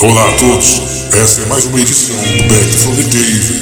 Olá a todos, essa é mais uma edição do Back from the Dave.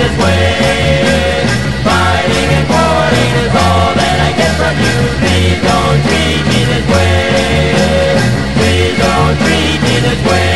this way. Fighting and is all that I get from you. Please don't treat me this way. Please don't treat me this way.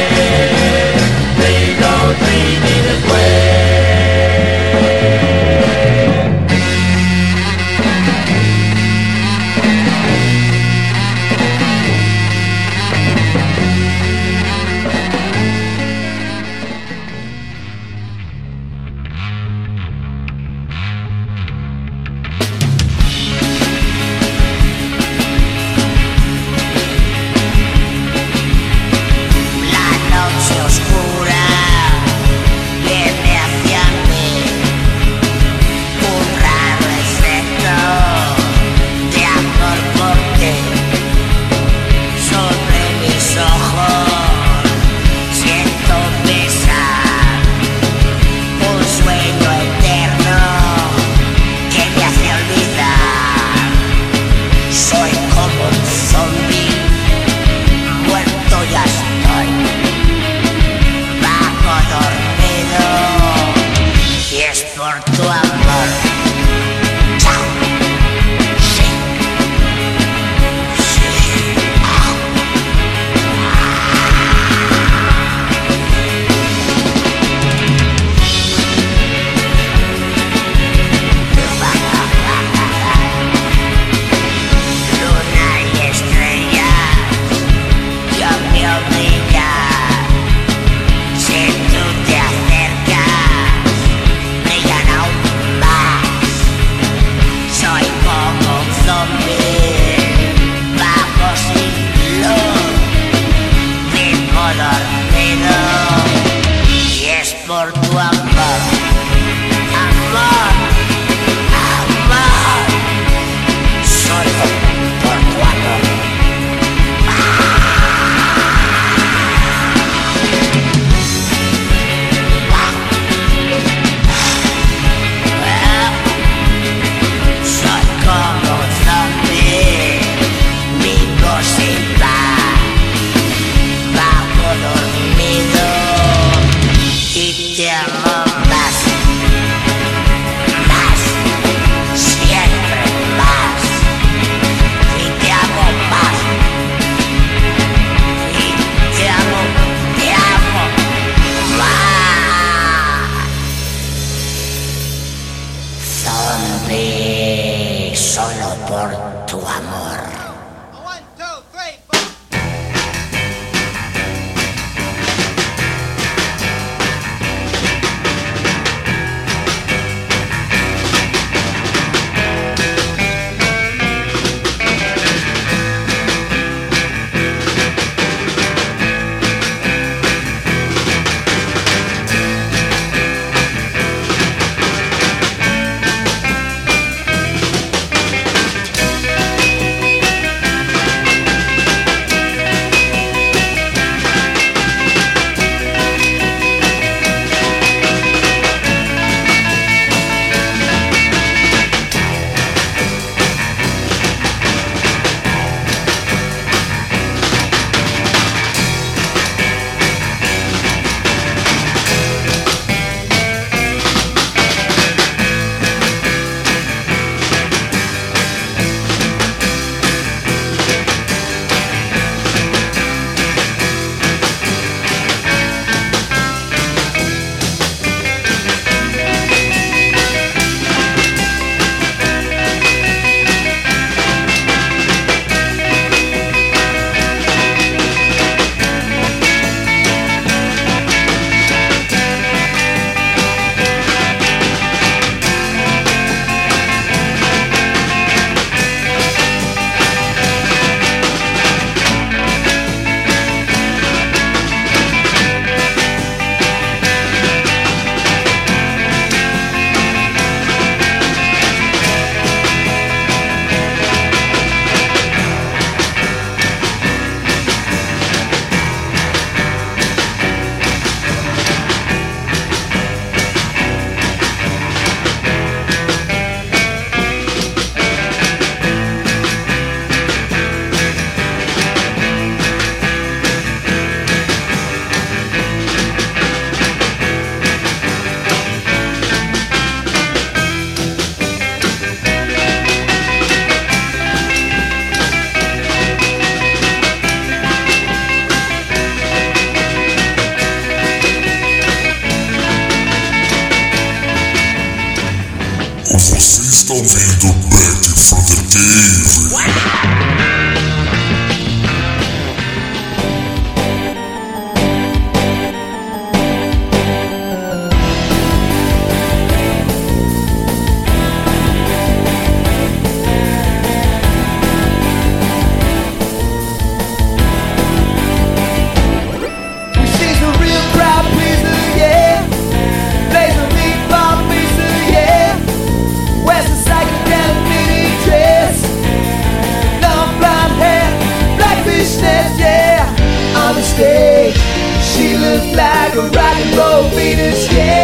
Rock and roll yeah.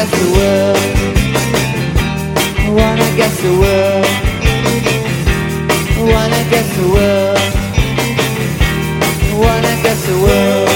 guess the world? Wanna guess the world? Wanna guess the world? Wanna guess the world?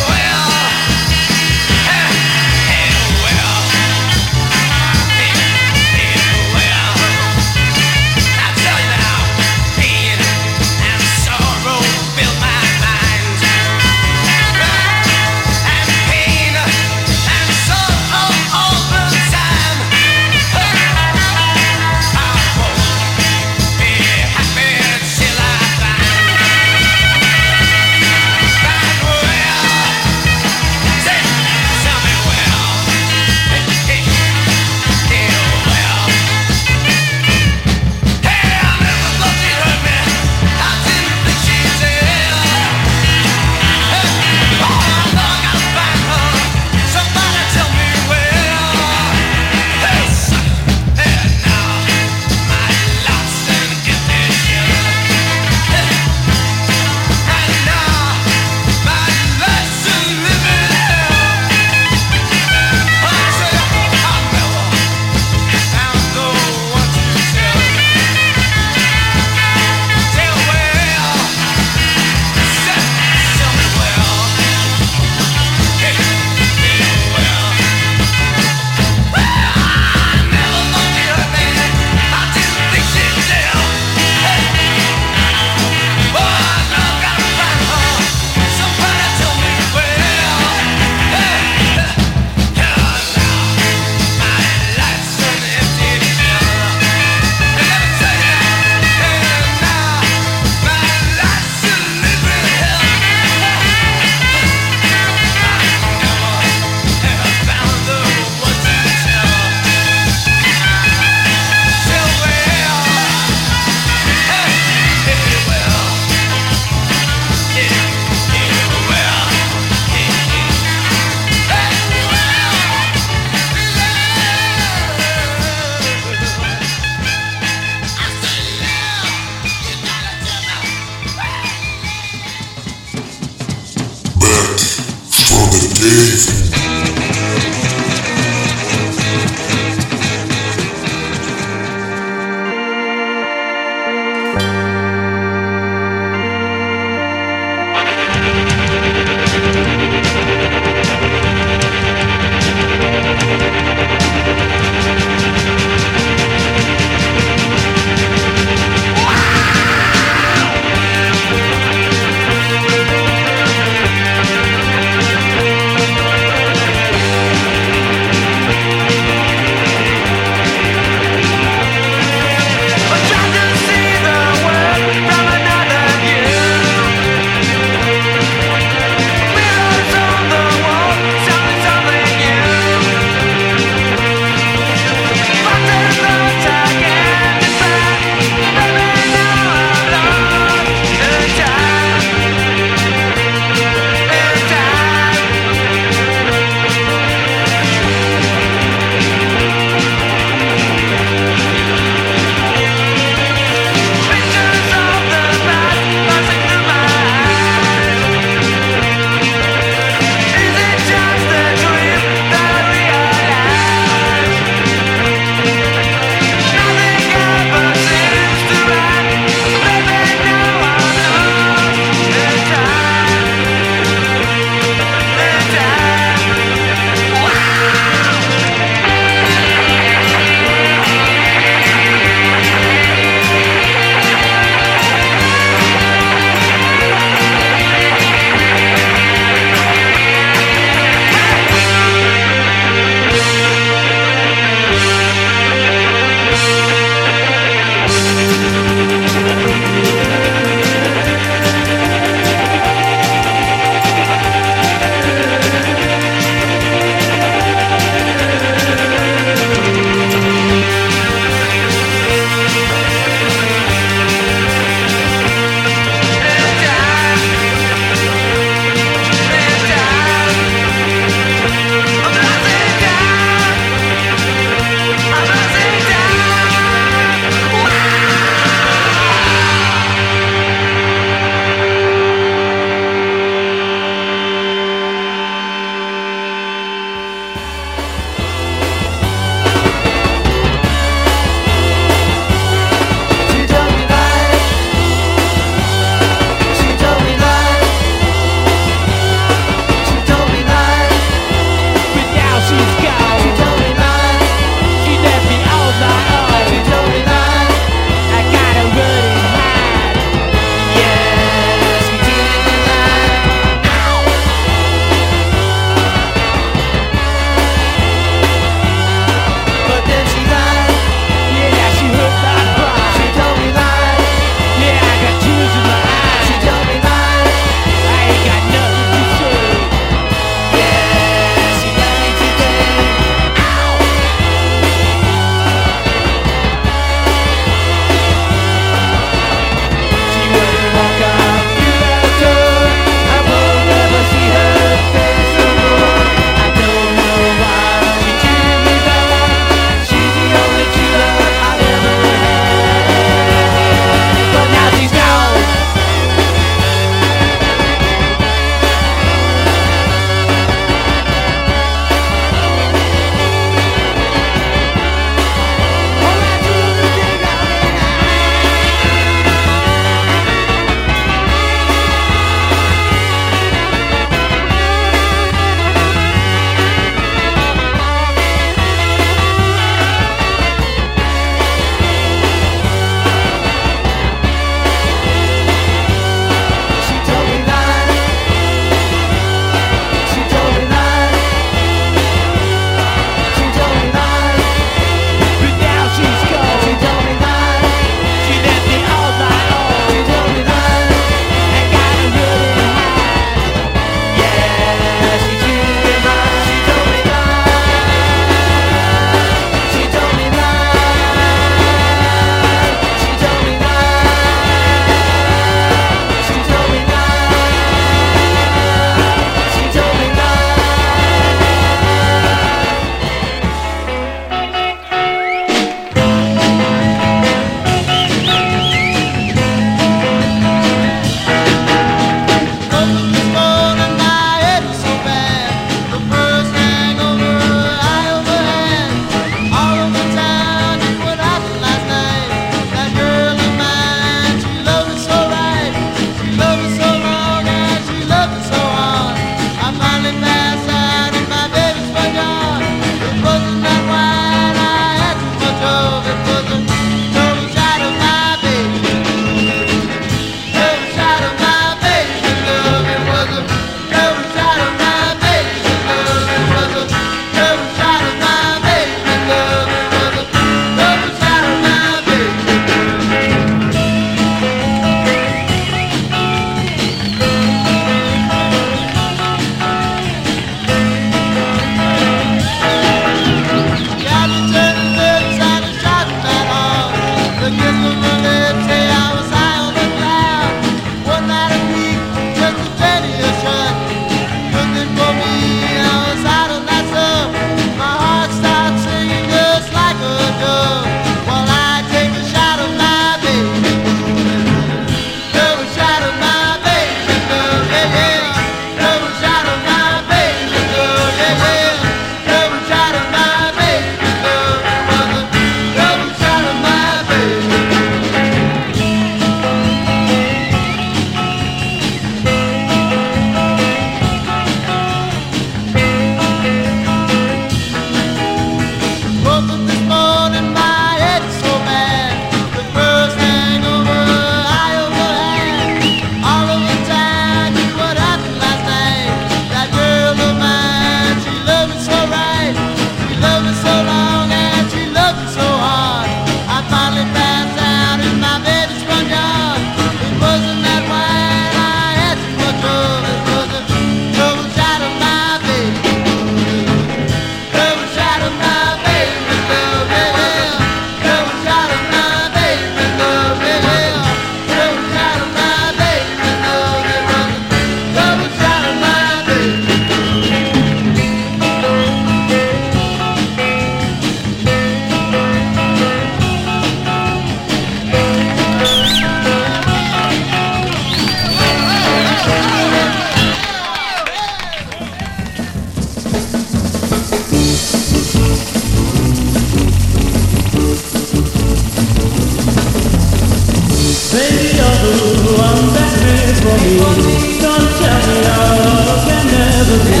me. Don't tell me our love can never be.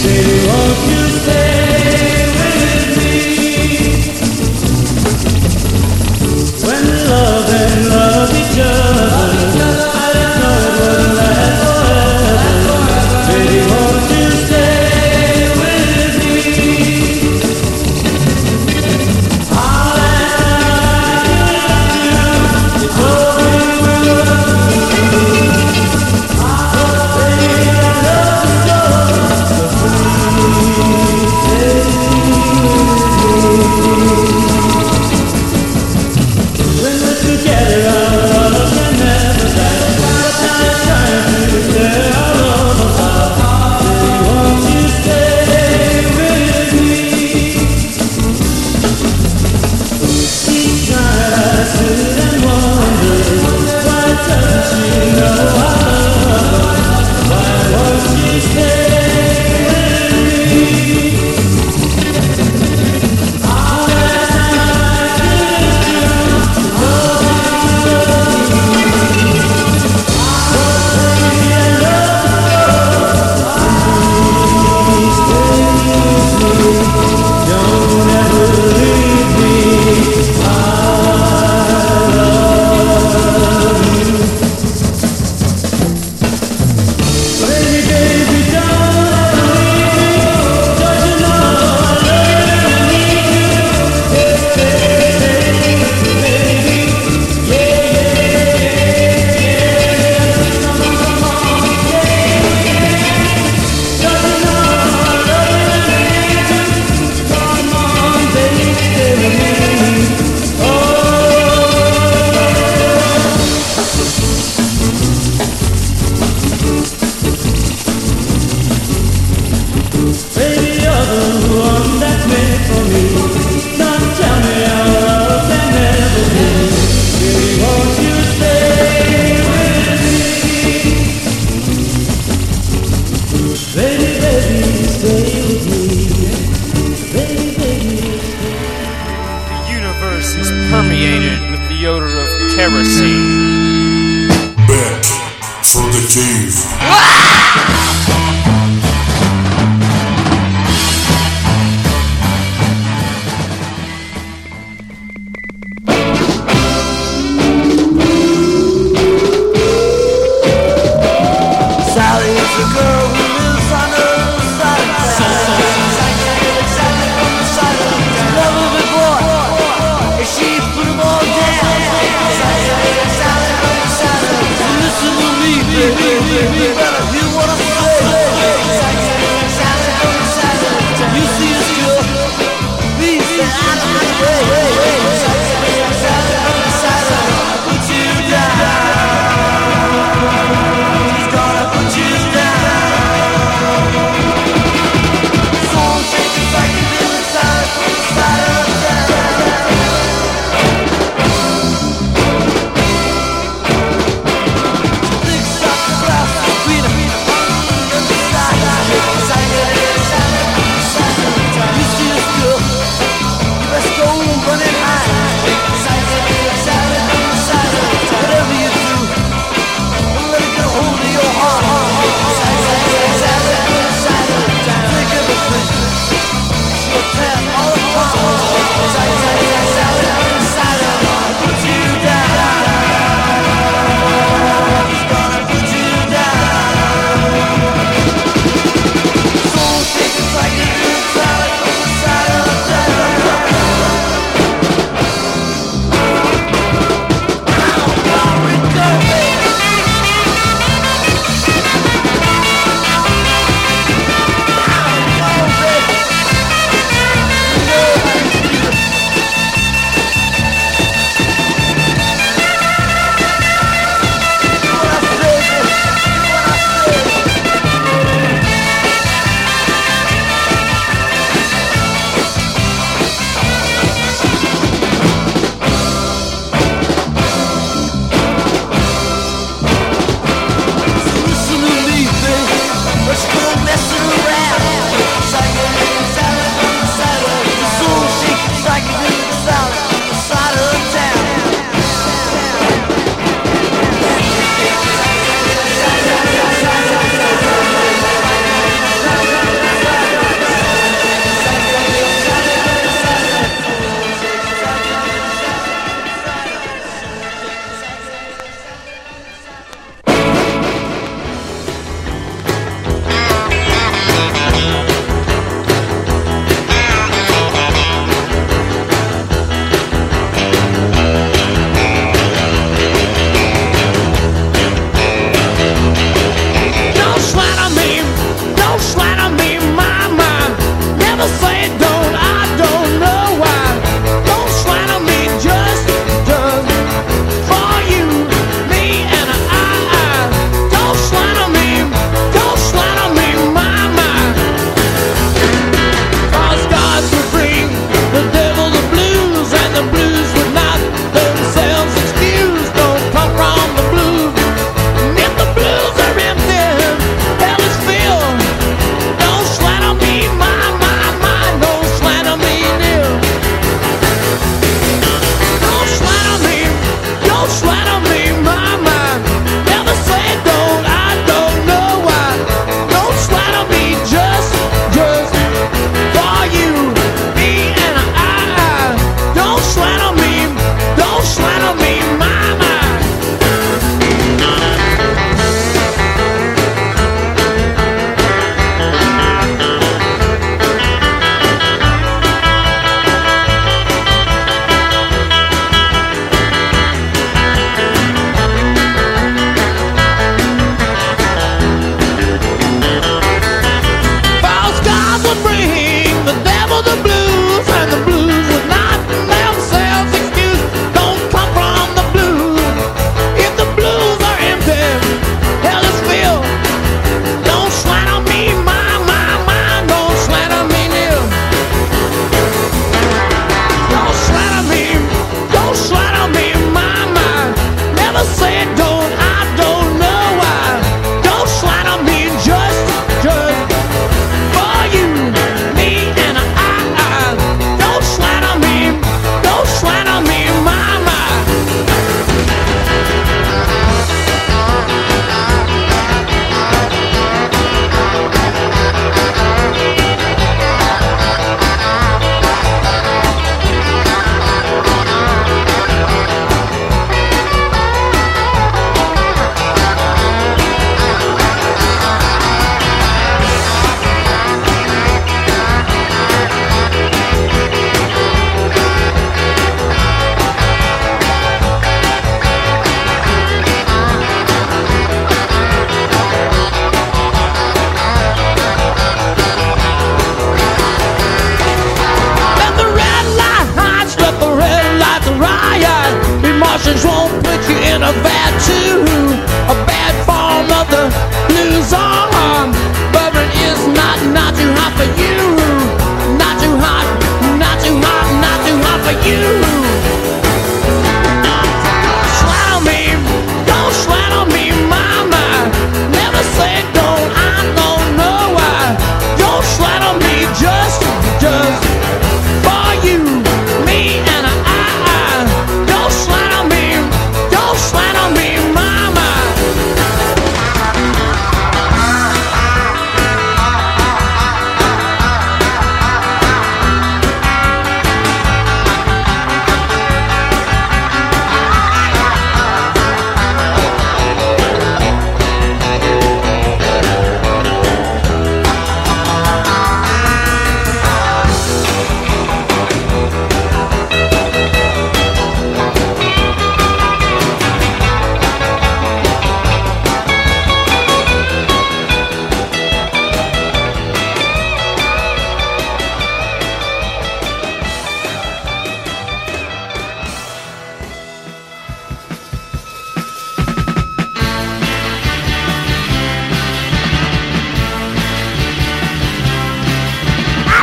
Say what you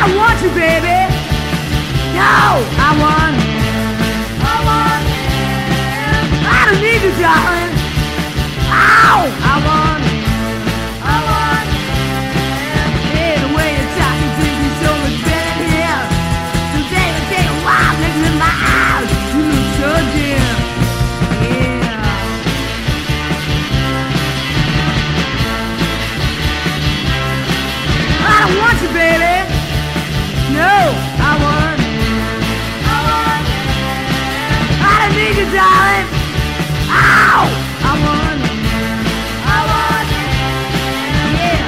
I want you, baby. No, I want. I want. I don't need you, darling. Ow, I want. you, darling. Ow! I won. I won. Yeah,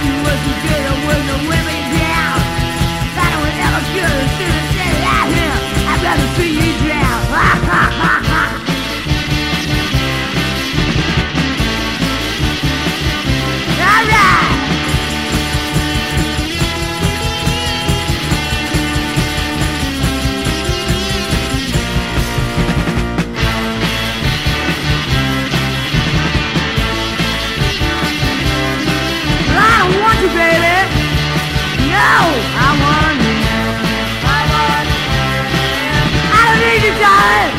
knew you was good. I wouldn't wear me down. If I was never good. As soon as I hit ah, I'd rather see you drown. Ha ha ha. No! I want you. I want you. I don't need you, darling!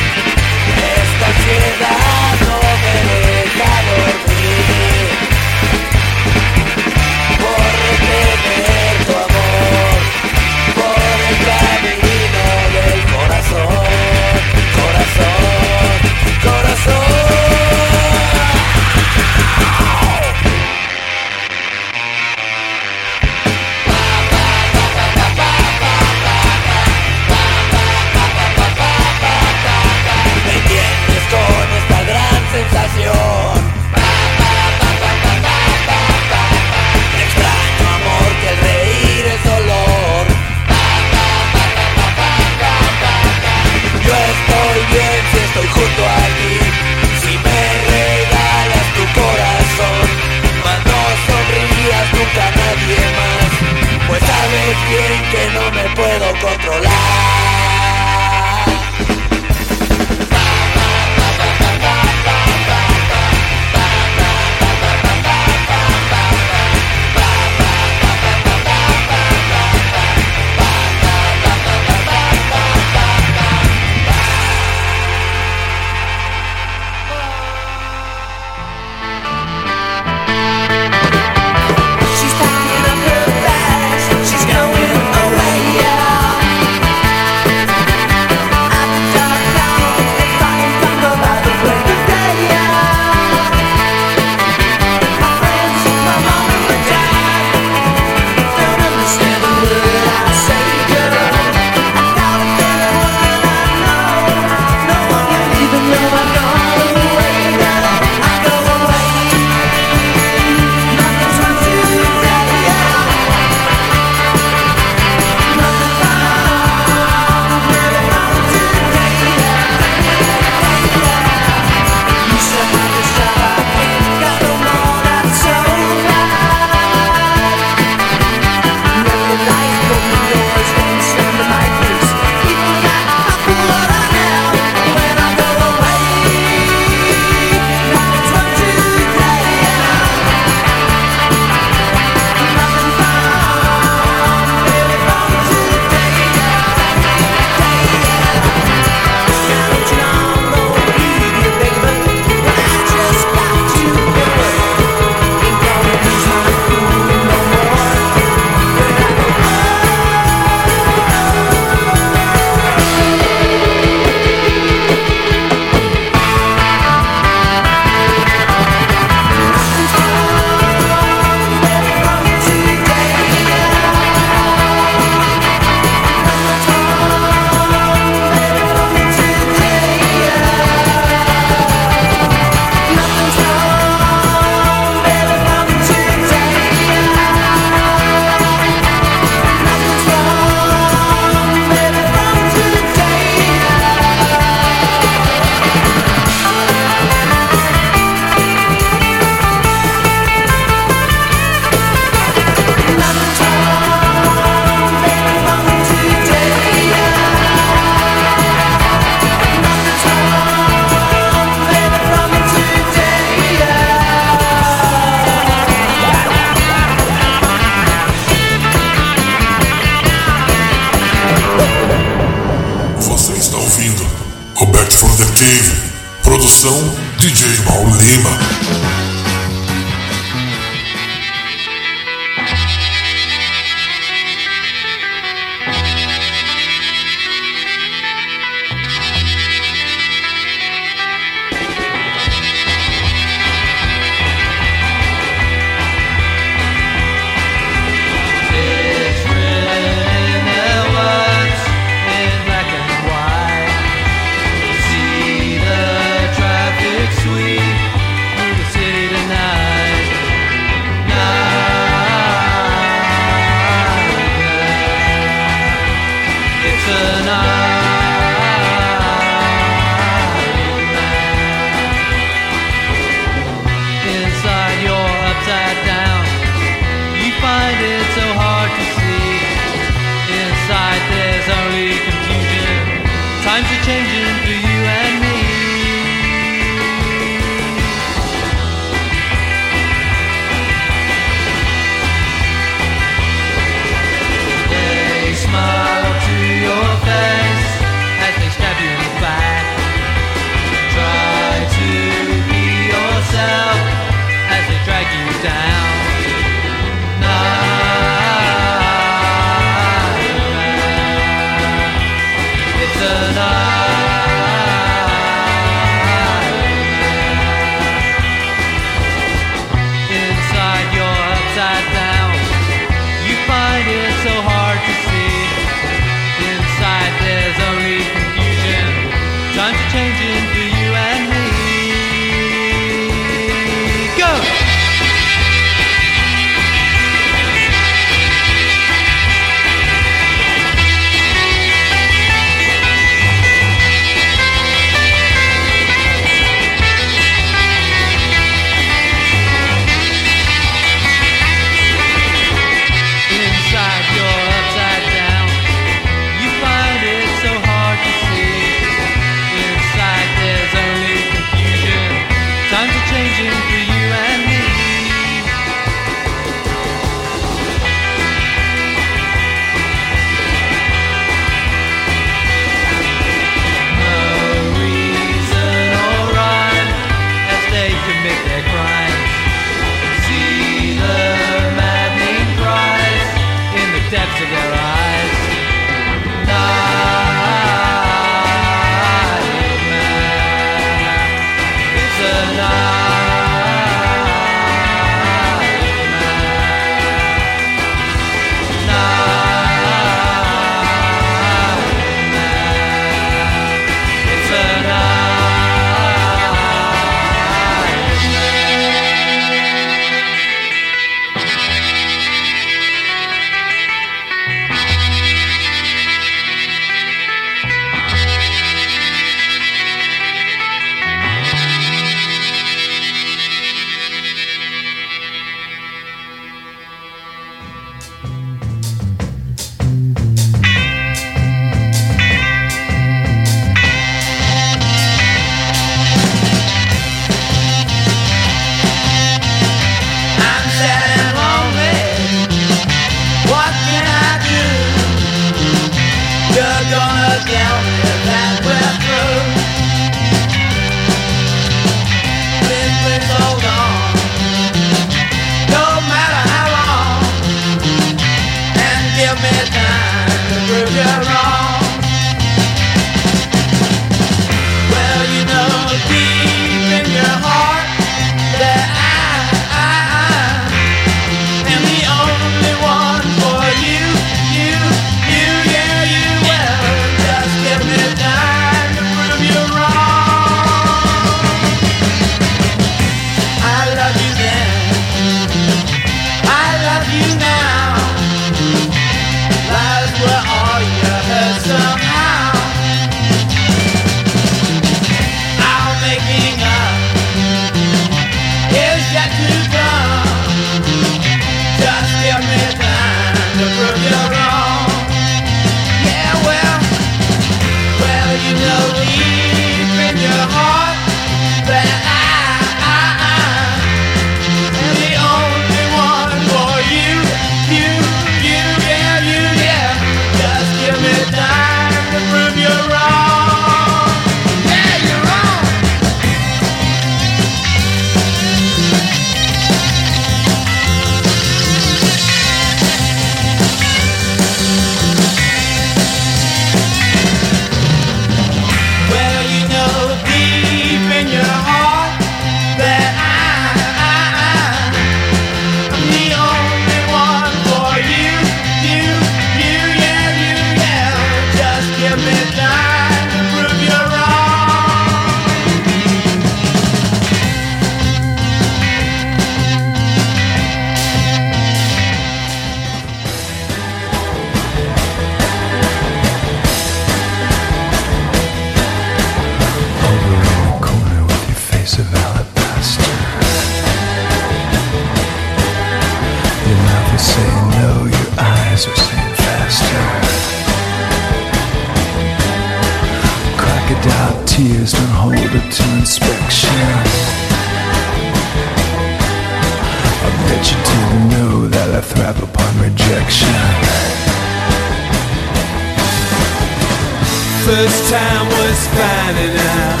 First time was finding out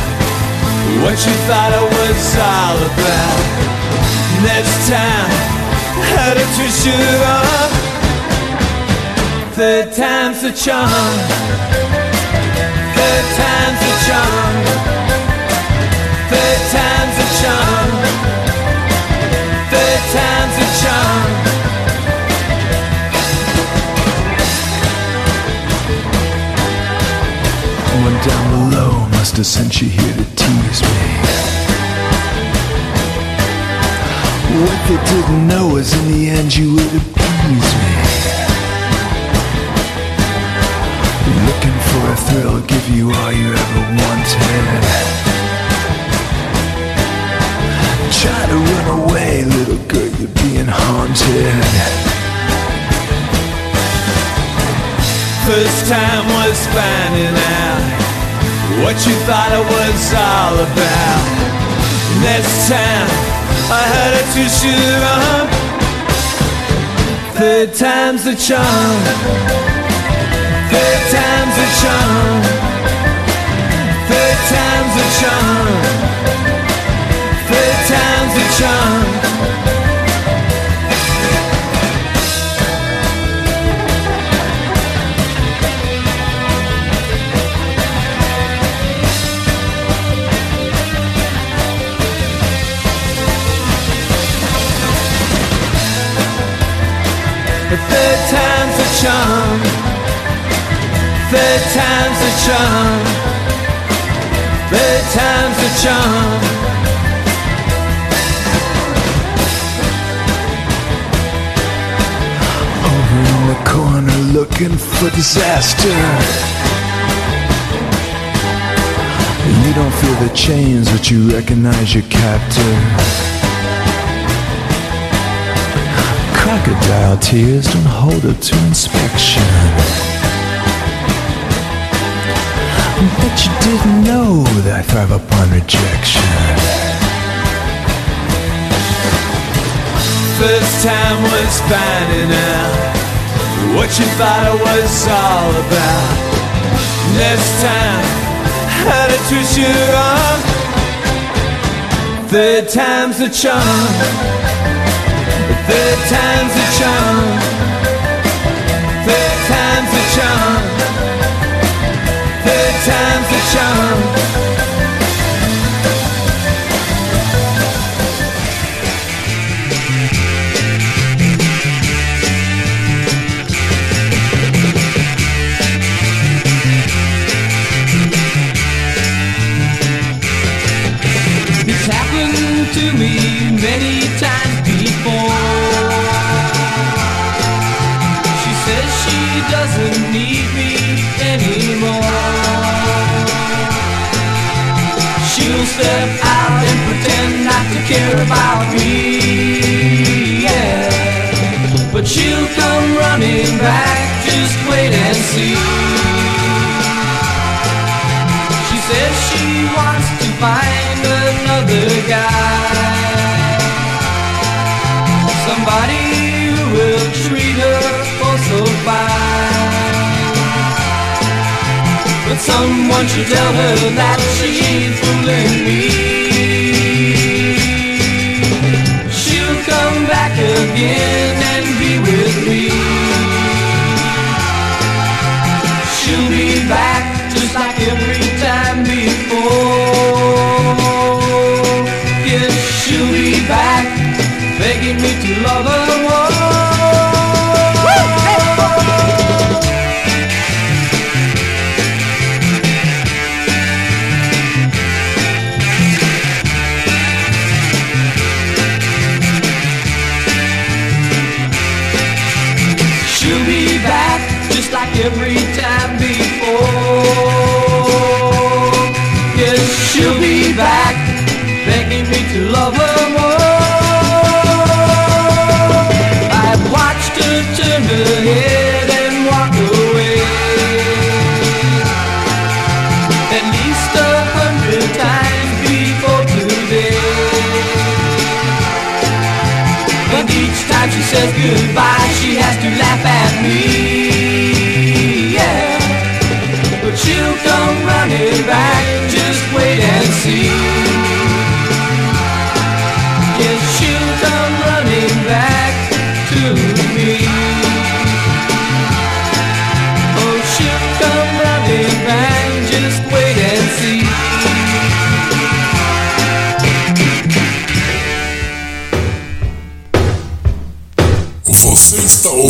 what you thought I was all about. Next time, how to twist it up. Third time's the charm. Third time's the charm. Third time's the charm. Third time's the charm. Must sent you here to tease me. What they didn't know is in the end you would appease me. Looking for a thrill, give you all you ever wanted. Try to run away, little girl, you're being haunted. First time was finding out what you thought it was all about. Next time I had to twist you up. Third time's the charm. Third time's the charm. Third time's the charm. Third time's the charm. Third time's a charm. Third time's a charm. Third time's a charm. Over in the corner looking for disaster. You don't feel the chains, but you recognize your captor. Crocodile tears don't hold up to inspection. Bet you didn't know that I thrive upon rejection. First time was finding out what you thought I was all about. Next time, how to twist you up. Third time's the charm. Third time's the charm. Third time's the charm. Third time's the charm. It's happened to me many times guy. Somebody will treat her oh so fine. But someone should tell her that she's fooling me. She'll come back again begging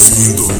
Sonido.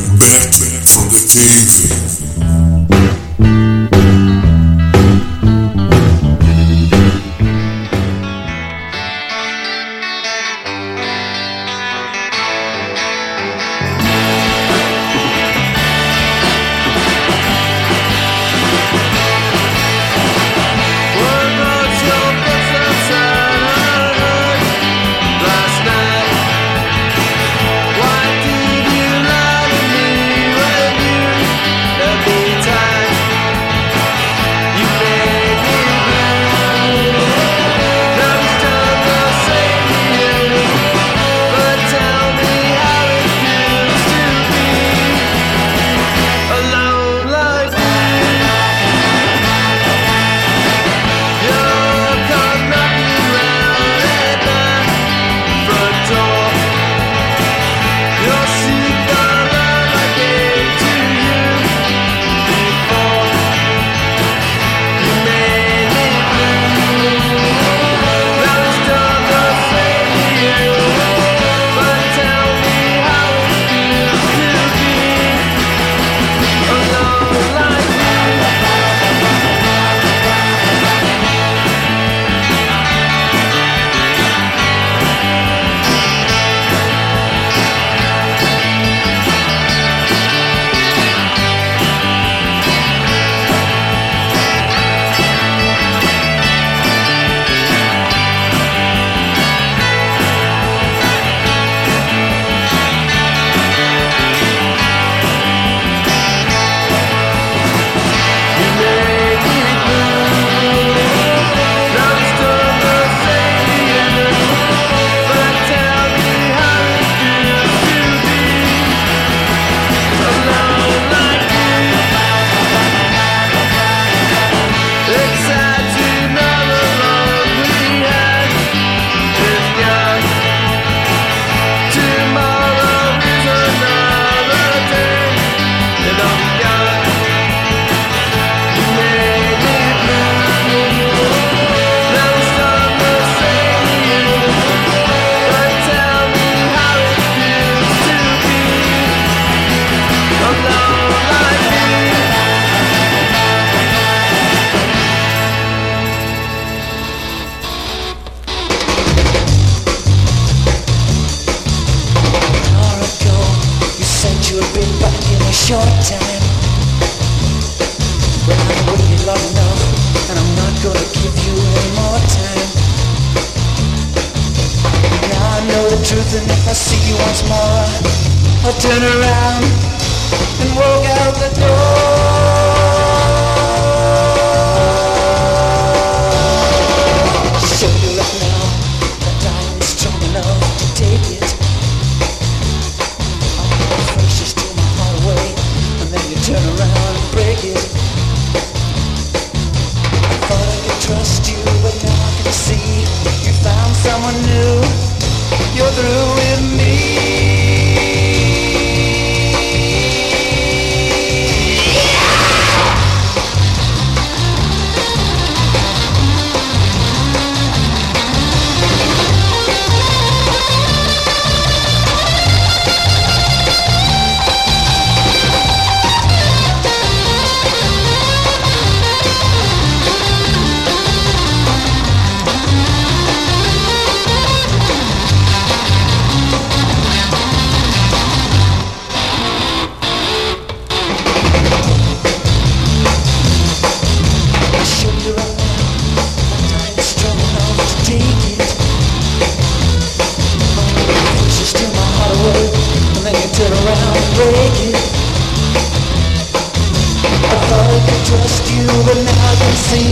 but now they see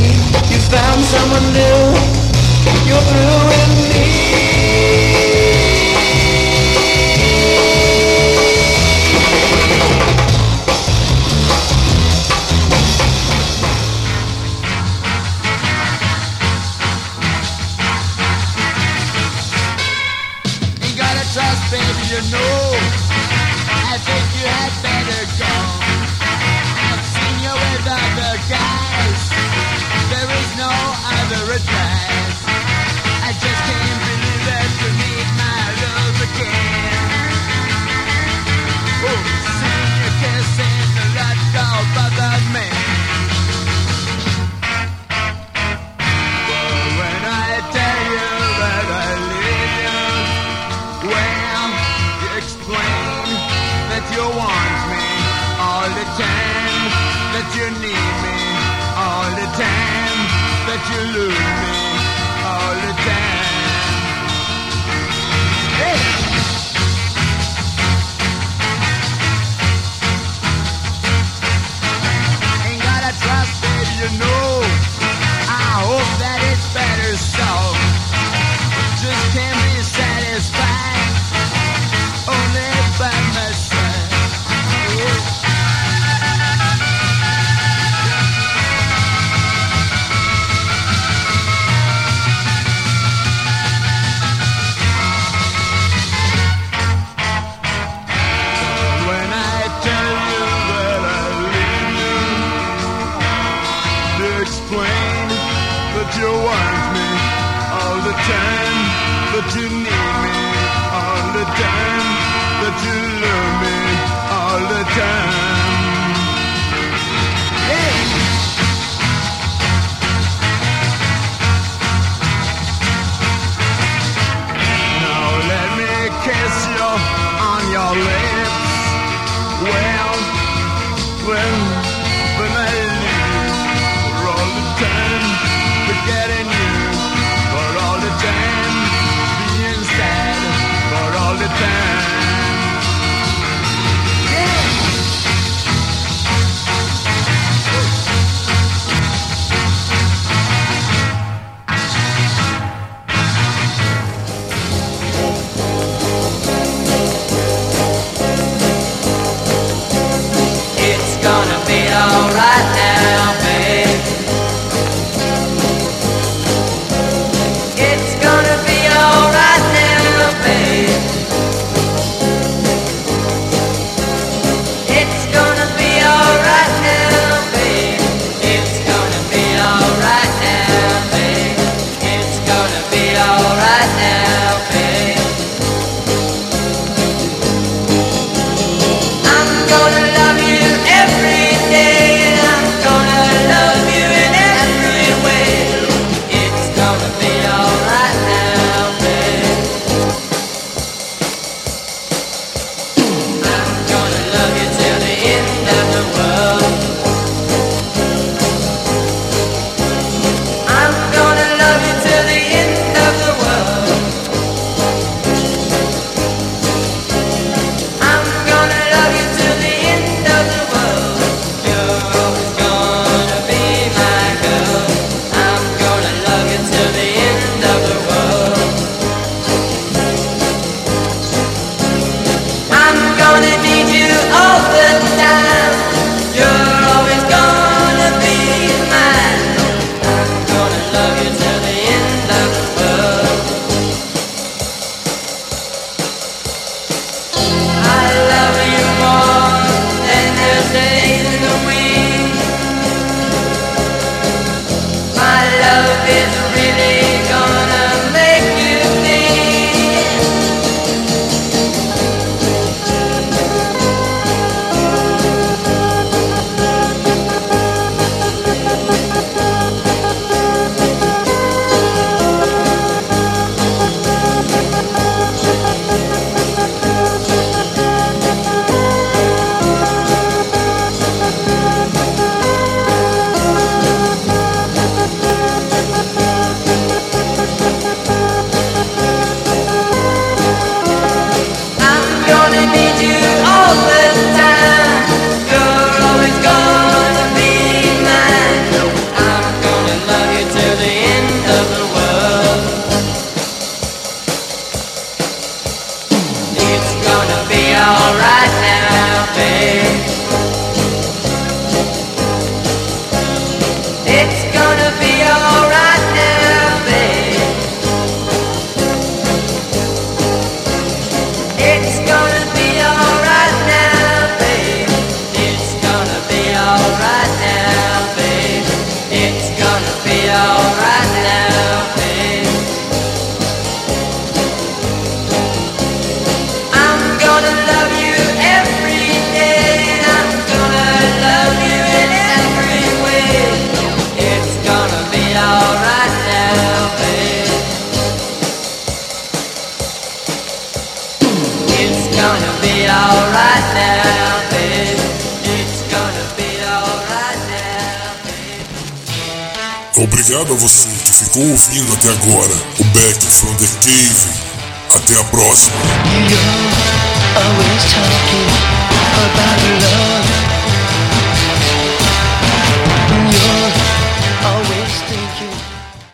you found someone new. You're through.